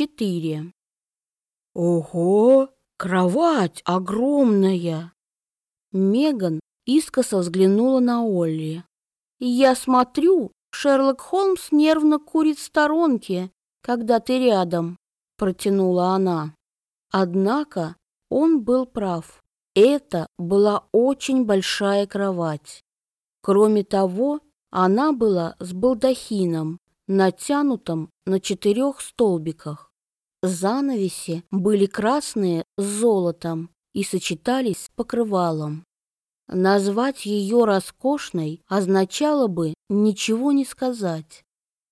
четыре. «Ого! Кровать огромная!» Меган искоса взглянула на Олли. «Я смотрю, Шерлок Холмс нервно курит в сторонке, когда ты рядом», — протянула она. Однако он был прав. Это была очень большая кровать. Кроме того, она была с балдахином, натянутым на четырех столбиках. Занавеси были красные с золотом и сочетались с покрывалом. Назвать ее роскошной означало бы ничего не сказать.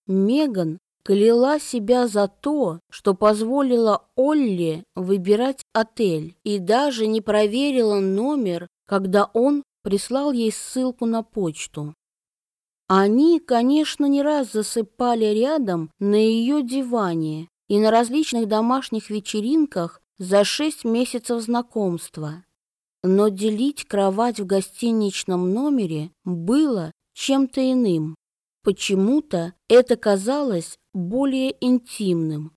Меган кляла себя за то, что позволила Олли выбирать отель и даже не проверила номер, когда он прислал ей ссылку на почту. Они, конечно, не раз засыпали рядом на ее диване и на различных домашних вечеринках за шесть месяцев знакомства. Но делить кровать в гостиничном номере было чем-то иным. Почему-то это казалось более интимным.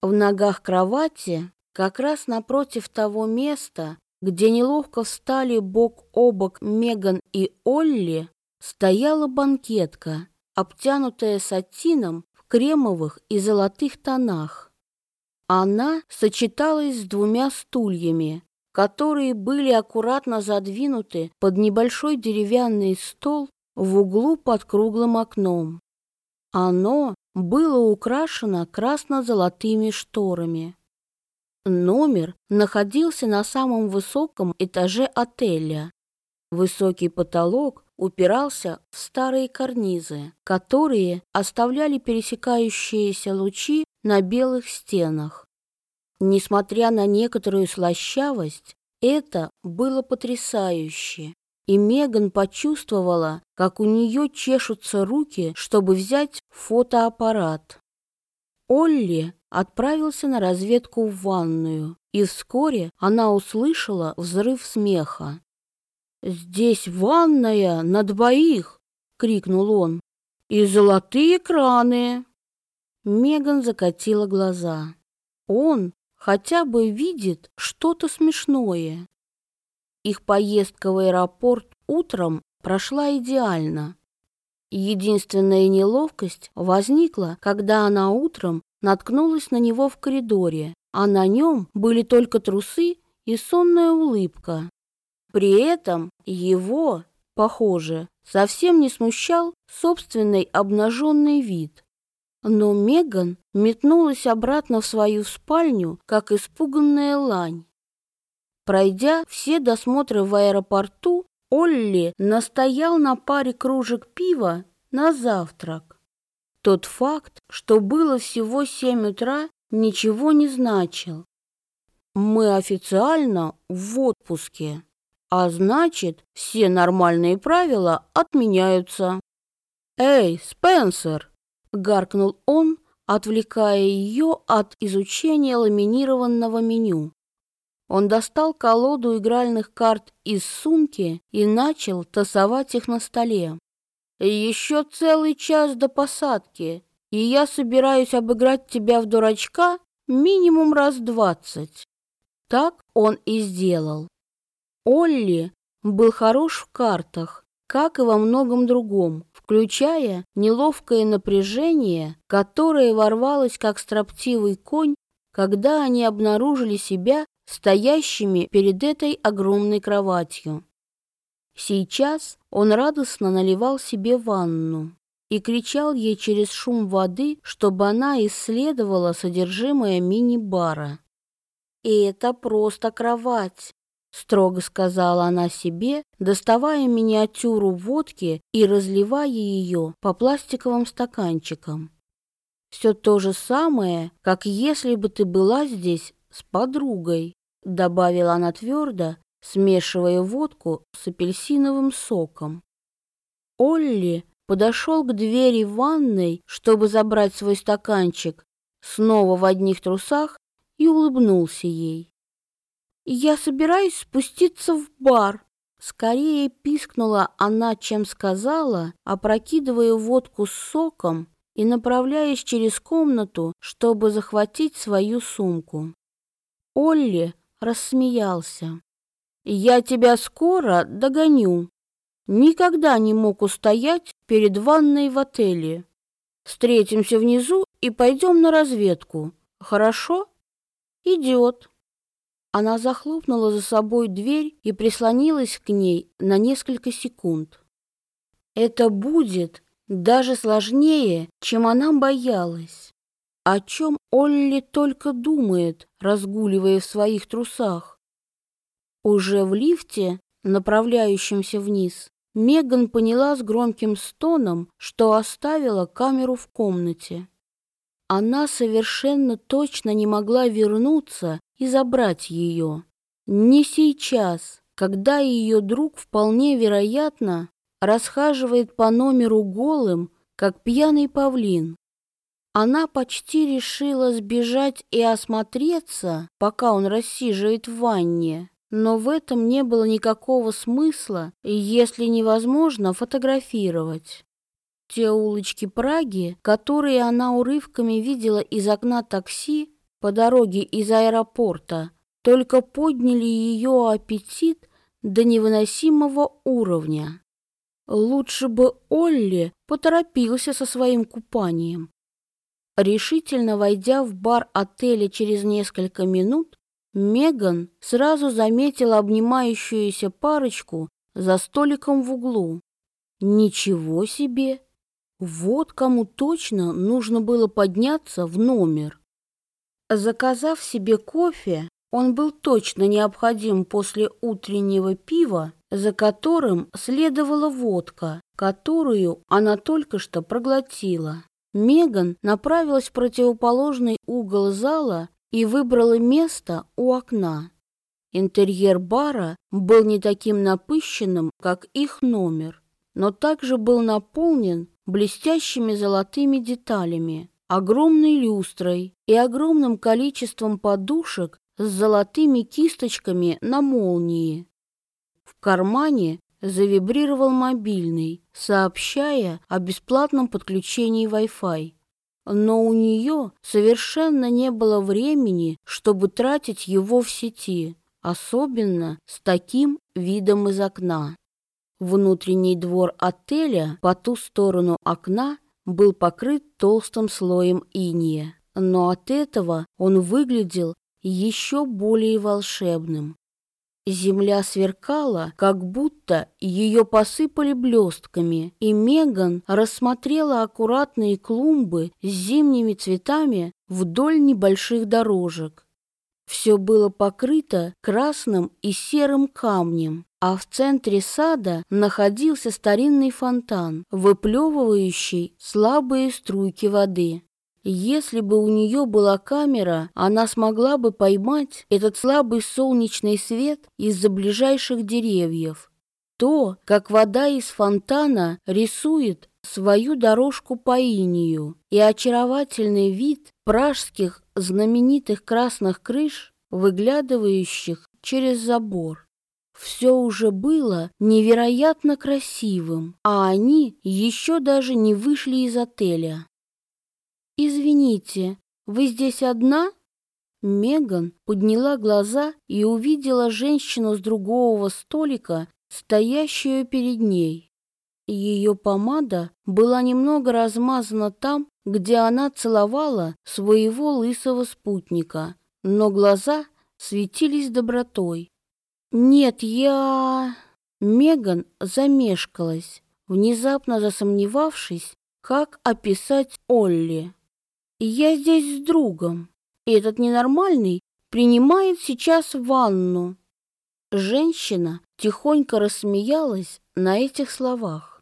В ногах кровати, как раз напротив того места, где неловко встали бок о бок Меган и Олли, стояла банкетка, обтянутая сатином кремовых и золотых тонах. Она сочеталась с двумя стульями, которые были аккуратно задвинуты под небольшой деревянный стол в углу под круглым окном. Оно было украшено красно-золотыми шторами. Номер находился на самом высоком этаже отеля. Высокий потолок упирался в старые карнизы, которые оставляли пересекающиеся лучи на белых стенах. Несмотря на некоторую слащавость, это было потрясающе. И Меган почувствовала, как у нее чешутся руки, чтобы взять фотоаппарат. Олли отправился на разведку в ванную, и вскоре она услышала взрыв смеха. «Здесь ванная на двоих!» — крикнул он. «И золотые краны!» Меган закатила глаза. Он хотя бы видит что-то смешное. Их поездка в аэропорт утром прошла идеально. Единственная неловкость возникла, когда она утром наткнулась на него в коридоре, а на нем были только трусы и сонная улыбка. При этом его, похоже, совсем не смущал собственный обнаженный вид. Но Меган метнулась обратно в свою спальню, как испуганная лань. Пройдя все досмотры в аэропорту, Олли настоял на паре кружек пива на завтрак. Тот факт, что было всего семь утра, ничего не значил. Мы официально в отпуске, а значит, все нормальные правила отменяются. Эй, Спенсер, гаркнул он, отвлекая ее от изучения ламинированного меню. Он достал колоду игральных карт из сумки и начал тасовать их на столе. «Еще целый час до посадки, и я собираюсь обыграть тебя в дурачка минимум раз двадцать». Так он и сделал. Олли был хорош в картах, как и во многом другом, включая неловкое напряжение, которое ворвалось как строптивый конь, когда они обнаружили себя стоящими перед этой огромной кроватью. Сейчас он радостно наливал себе ванну и кричал ей через шум воды, чтобы она исследовала содержимое мини-бара. «И это просто кровать строго сказала она себе, доставая миниатюру водки и разливая ее по пластиковым стаканчикам. Все то же самое, как если бы ты была здесь с подругой, добавила она твердо, смешивая водку с апельсиновым соком. Олли подошел к двери ванной, чтобы забрать свой стаканчик, снова в одних трусах и улыбнулся ей. «Я собираюсь спуститься в бар». Скорее пискнула она, чем сказала, опрокидывая водку с соком и направляясь через комнату, чтобы захватить свою сумку. Олли рассмеялся. «Я тебя скоро догоню. Никогда не мог устоять перед ванной в отеле. Встретимся внизу и пойдем на разведку. Хорошо? Идет». Она захлопнула за собой дверь и прислонилась к ней на несколько секунд. Это будет даже сложнее, чем она боялась. О чем Олли только думает, разгуливая в своих трусах. Уже в лифте, направляющемся вниз, Меган поняла с громким стоном, что оставила камеру в комнате. Она совершенно точно не могла вернуться и забрать ее. Не сейчас, когда ее друг вполне вероятно расхаживает по номеру голым, как пьяный павлин. Она почти решила сбежать и осмотреться, пока он рассиживает в ванне, но в этом не было никакого смысла, если невозможно фотографировать. Те улочки Праги, которые она урывками видела из окна такси по дороге из аэропорта, только подняли ее аппетит до невыносимого уровня. Лучше бы Олли поторопился со своим купанием. Решительно войдя в бар отеля через несколько минут, Меган сразу заметила обнимающуюся парочку за столиком в углу. Ничего себе! Вот кому точно нужно было подняться в номер. Заказав себе кофе, он был точно необходим после утреннего пива, за которым следовала водка, которую она только что проглотила. Меган направилась в противоположный угол зала и выбрала место у окна. Интерьер бара был не таким напыщенным, как их номер, но также был наполнен блестящими золотыми деталями, огромной люстрой и огромным количеством подушек с золотыми кисточками на молнии. В кармане завибрировал мобильный, сообщая о бесплатном подключении Wi-Fi. Но у нее совершенно не было времени, чтобы тратить его в сети, особенно с таким видом из окна. Внутренний двор отеля по ту сторону окна был покрыт толстым слоем иния, но от этого он выглядел еще более волшебным. Земля сверкала, как будто ее посыпали блестками, и Меган рассмотрела аккуратные клумбы с зимними цветами вдоль небольших дорожек. Все было покрыто красным и серым камнем, а в центре сада находился старинный фонтан, выплевывающий слабые струйки воды. Если бы у нее была камера, она смогла бы поймать этот слабый солнечный свет из-за ближайших деревьев. То, как вода из фонтана рисует свою дорожку по инию, и очаровательный вид пражских знаменитых красных крыш, выглядывающих через забор. Все уже было невероятно красивым, а они еще даже не вышли из отеля. «Извините, вы здесь одна?» Меган подняла глаза и увидела женщину с другого столика, стоящую перед ней. Ее помада была немного размазана там, где она целовала своего лысого спутника, но глаза светились добротой. «Нет, я...» Меган замешкалась, внезапно засомневавшись, как описать Олли. Я здесь с другом. Этот ненормальный принимает сейчас ванну. Женщина тихонько рассмеялась на этих словах.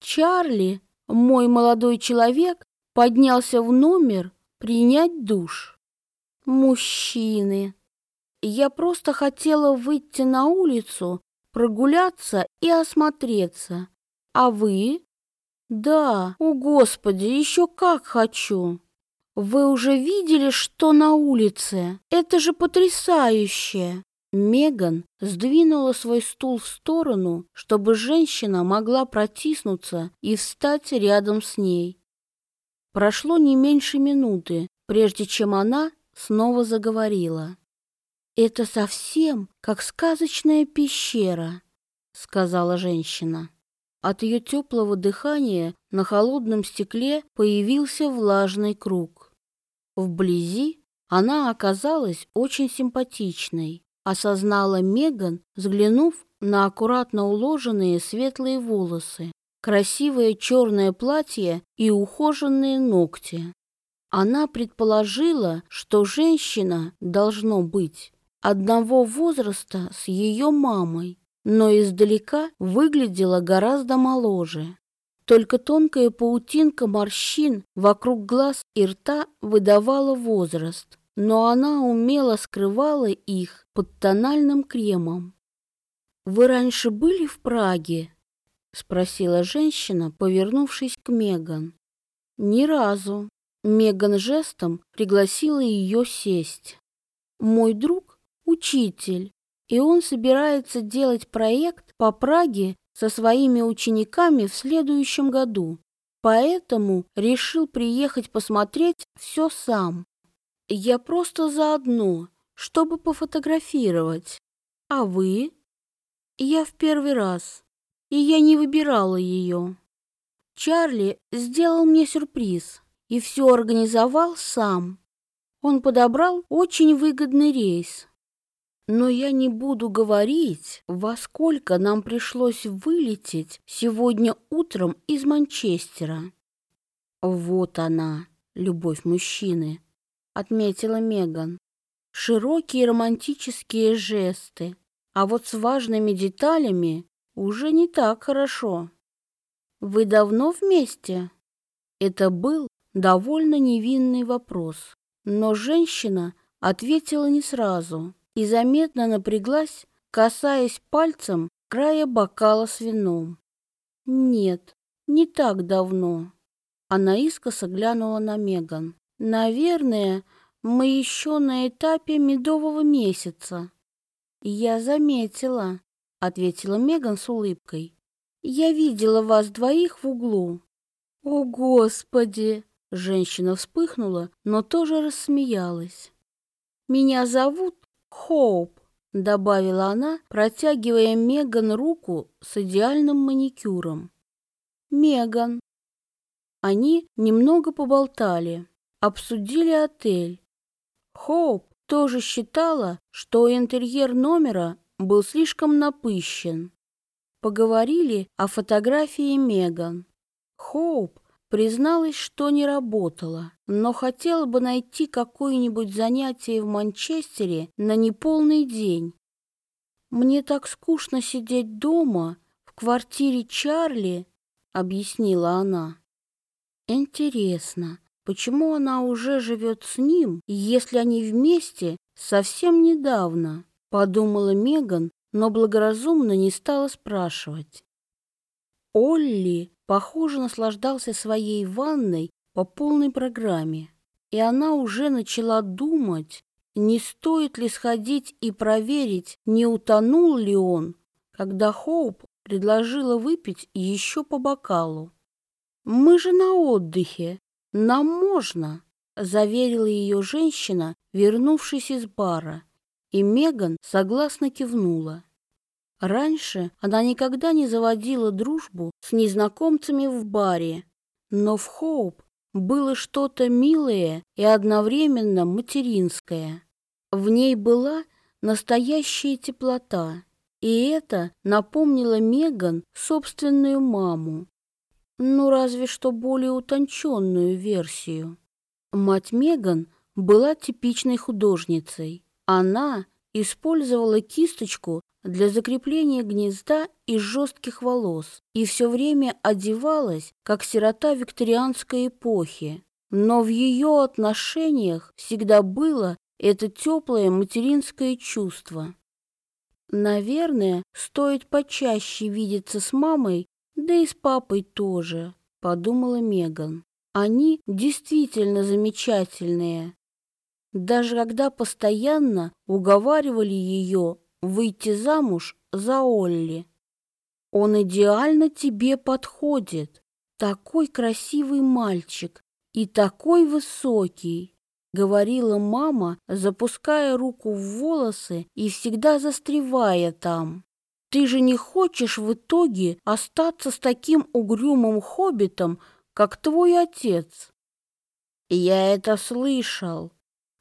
Чарли, мой молодой человек, поднялся в номер принять душ. Мужчины. Я просто хотела выйти на улицу, прогуляться и осмотреться. А вы? Да, о господи, еще как хочу. Вы уже видели, что на улице? Это же потрясающе!» Меган сдвинула свой стул в сторону, чтобы женщина могла протиснуться и встать рядом с ней. Прошло не меньше минуты, прежде чем она снова заговорила. «Это совсем как сказочная пещера», — сказала женщина. От ее теплого дыхания на холодном стекле появился влажный круг. Вблизи она оказалась очень симпатичной, осознала Меган, взглянув на аккуратно уложенные светлые волосы, красивое черное платье и ухоженные ногти. Она предположила, что женщина, должно быть, одного возраста с ее мамой, но издалека выглядела гораздо моложе. Только тонкая паутинка морщин вокруг глаз и рта выдавала возраст, но она умело скрывала их под тональным кремом. «Вы раньше были в Праге?» — спросила женщина, повернувшись к Меган. «Ни разу». Меган жестом пригласила ее сесть. «Мой друг — учитель, и он собирается делать проект по Праге со своими учениками в следующем году. Поэтому решил приехать посмотреть все сам. Я просто заодно, чтобы пофотографировать. А вы? Я в первый раз, и я не выбирала ее. Чарли сделал мне сюрприз и все организовал сам. Он подобрал очень выгодный рейс, но я не буду говорить, во сколько нам пришлось вылететь сегодня утром из Манчестера. Вот она, любовь мужчины, отметила Меган. Широкие романтические жесты, а вот с важными деталями уже не так хорошо. Вы давно вместе? Это был довольно невинный вопрос, но женщина ответила не сразу и заметно напряглась, касаясь пальцем края бокала с вином. «Нет, не так давно». Она искоса глянула на Меган. «Наверное, мы еще на этапе медового месяца». «Я заметила», — ответила Меган с улыбкой. «Я видела вас двоих в углу». «О, Господи!» Женщина вспыхнула, но тоже рассмеялась. «Меня зовут Хоуп», — добавила она, протягивая Меган руку с идеальным маникюром. «Меган». Они немного поболтали, обсудили отель. Хоуп тоже считала, что интерьер номера был слишком напыщен. Поговорили о фотографии Меган. Хоуп Призналась, что не работала, но хотела бы найти какое-нибудь занятие в Манчестере на неполный день. «Мне так скучно сидеть дома, в квартире Чарли», — объяснила она. «Интересно, почему она уже живет с ним, если они вместе совсем недавно?» — подумала Меган, но благоразумно не стала спрашивать. Олли похоже, наслаждался своей ванной по полной программе. И она уже начала думать, не стоит ли сходить и проверить, не утонул ли он, когда Хоуп предложила выпить еще по бокалу. «Мы же на отдыхе, нам можно», — заверила ее женщина, вернувшись из бара, и Меган согласно кивнула. Раньше она никогда не заводила дружбу с незнакомцами в баре, но в Хоуп было что-то милое и одновременно материнское. В ней была настоящая теплота, и это напомнило Меган собственную маму. Ну, разве что более утонченную версию. Мать Меган была типичной художницей. Она использовала кисточку для закрепления гнезда из жестких волос и все время одевалась, как сирота викторианской эпохи. Но в ее отношениях всегда было это теплое материнское чувство. «Наверное, стоит почаще видеться с мамой, да и с папой тоже», — подумала Меган. «Они действительно замечательные, даже когда постоянно уговаривали ее выйти замуж за Олли. Он идеально тебе подходит. Такой красивый мальчик, и такой высокий, говорила мама, запуская руку в волосы и всегда застревая там. Ты же не хочешь в итоге остаться с таким угрюмым хоббитом, как твой отец? Я это слышал,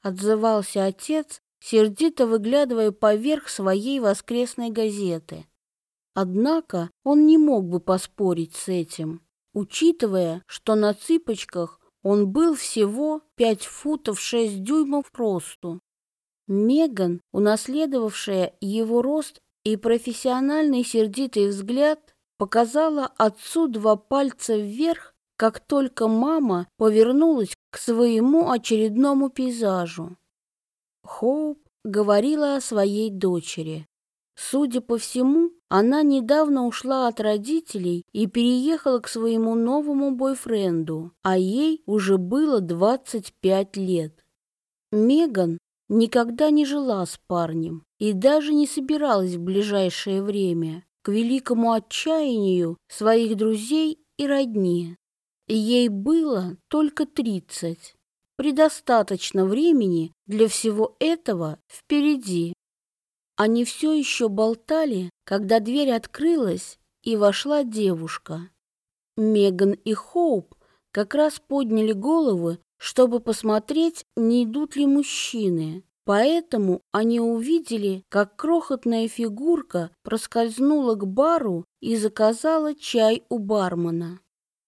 отзывался отец, сердито выглядывая поверх своей воскресной газеты. Однако он не мог бы поспорить с этим, учитывая, что на цыпочках он был всего 5 футов 6 дюймов росту. Меган, унаследовавшая его рост и профессиональный сердитый взгляд, показала отцу два пальца вверх, как только мама повернулась к своему очередному пейзажу. Хоуп говорила о своей дочери. Судя по всему, она недавно ушла от родителей и переехала к своему новому бойфренду, а ей уже было 25 лет. Меган никогда не жила с парнем и даже не собиралась в ближайшее время, к великому отчаянию своих друзей и родни. Ей было только 30. Предостаточно времени для всего этого впереди. Они все еще болтали, когда дверь открылась, и вошла девушка. Меган и Хоуп как раз подняли головы, чтобы посмотреть, не идут ли мужчины. Поэтому они увидели, как крохотная фигурка проскользнула к бару и заказала чай у бармена.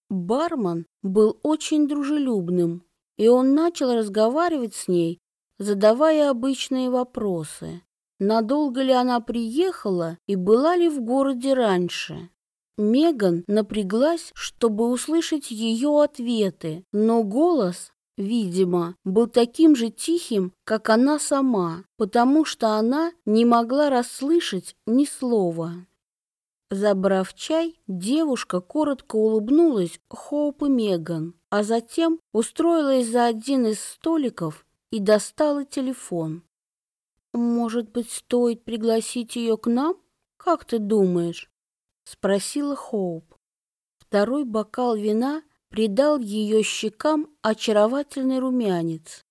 Бармен был очень дружелюбным, и он начал разговаривать с ней, задавая обычные вопросы надолго ли она приехала и была ли в городе раньше. Меган напряглась, чтобы услышать ее ответы, но голос, видимо, был таким же тихим, как она сама, потому что она не могла расслышать ни слова. Забрав чай, девушка коротко улыбнулась Хоуп и Меган, а затем устроилась за один из столиков и достала телефон. «Может быть, стоит пригласить ее к нам? Как ты думаешь?» — спросила Хоуп. Второй бокал вина придал ее щекам очаровательный румянец.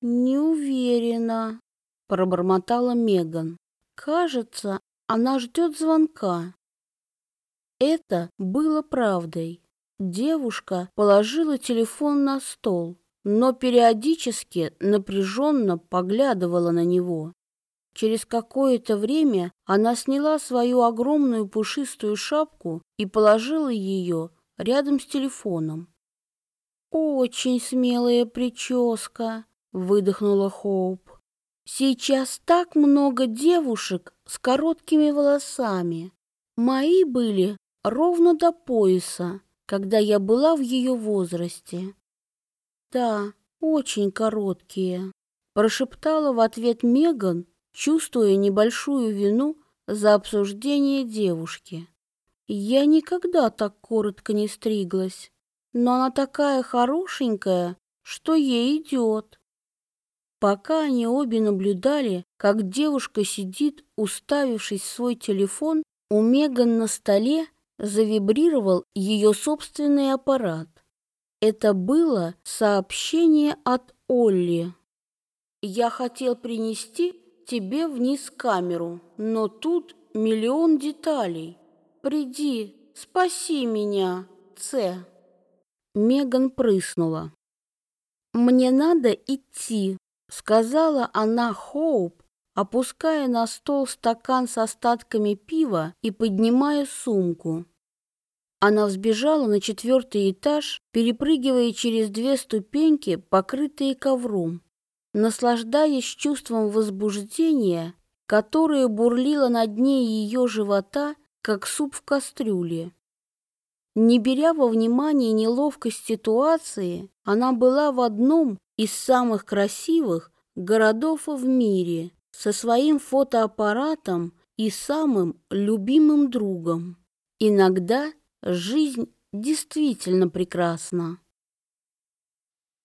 «Не уверена», — пробормотала Меган. «Кажется, она ждет звонка». Это было правдой. Девушка положила телефон на стол но периодически напряженно поглядывала на него. Через какое-то время она сняла свою огромную пушистую шапку и положила ее рядом с телефоном. «Очень смелая прическа», — выдохнула Хоуп. «Сейчас так много девушек с короткими волосами. Мои были ровно до пояса, когда я была в ее возрасте». «Да, очень короткие», – прошептала в ответ Меган, чувствуя небольшую вину за обсуждение девушки. «Я никогда так коротко не стриглась, но она такая хорошенькая, что ей идет». Пока они обе наблюдали, как девушка сидит, уставившись в свой телефон, у Меган на столе завибрировал ее собственный аппарат. Это было сообщение от Олли. «Я хотел принести тебе вниз камеру, но тут миллион деталей. Приди, спаси меня, Ц». Меган прыснула. «Мне надо идти», — сказала она Хоуп, опуская на стол стакан с остатками пива и поднимая сумку. Она взбежала на четвертый этаж, перепрыгивая через две ступеньки, покрытые ковром, наслаждаясь чувством возбуждения, которое бурлило на дне ее живота, как суп в кастрюле. Не беря во внимание неловкость ситуации, она была в одном из самых красивых городов в мире со своим фотоаппаратом и самым любимым другом. Иногда Жизнь действительно прекрасна.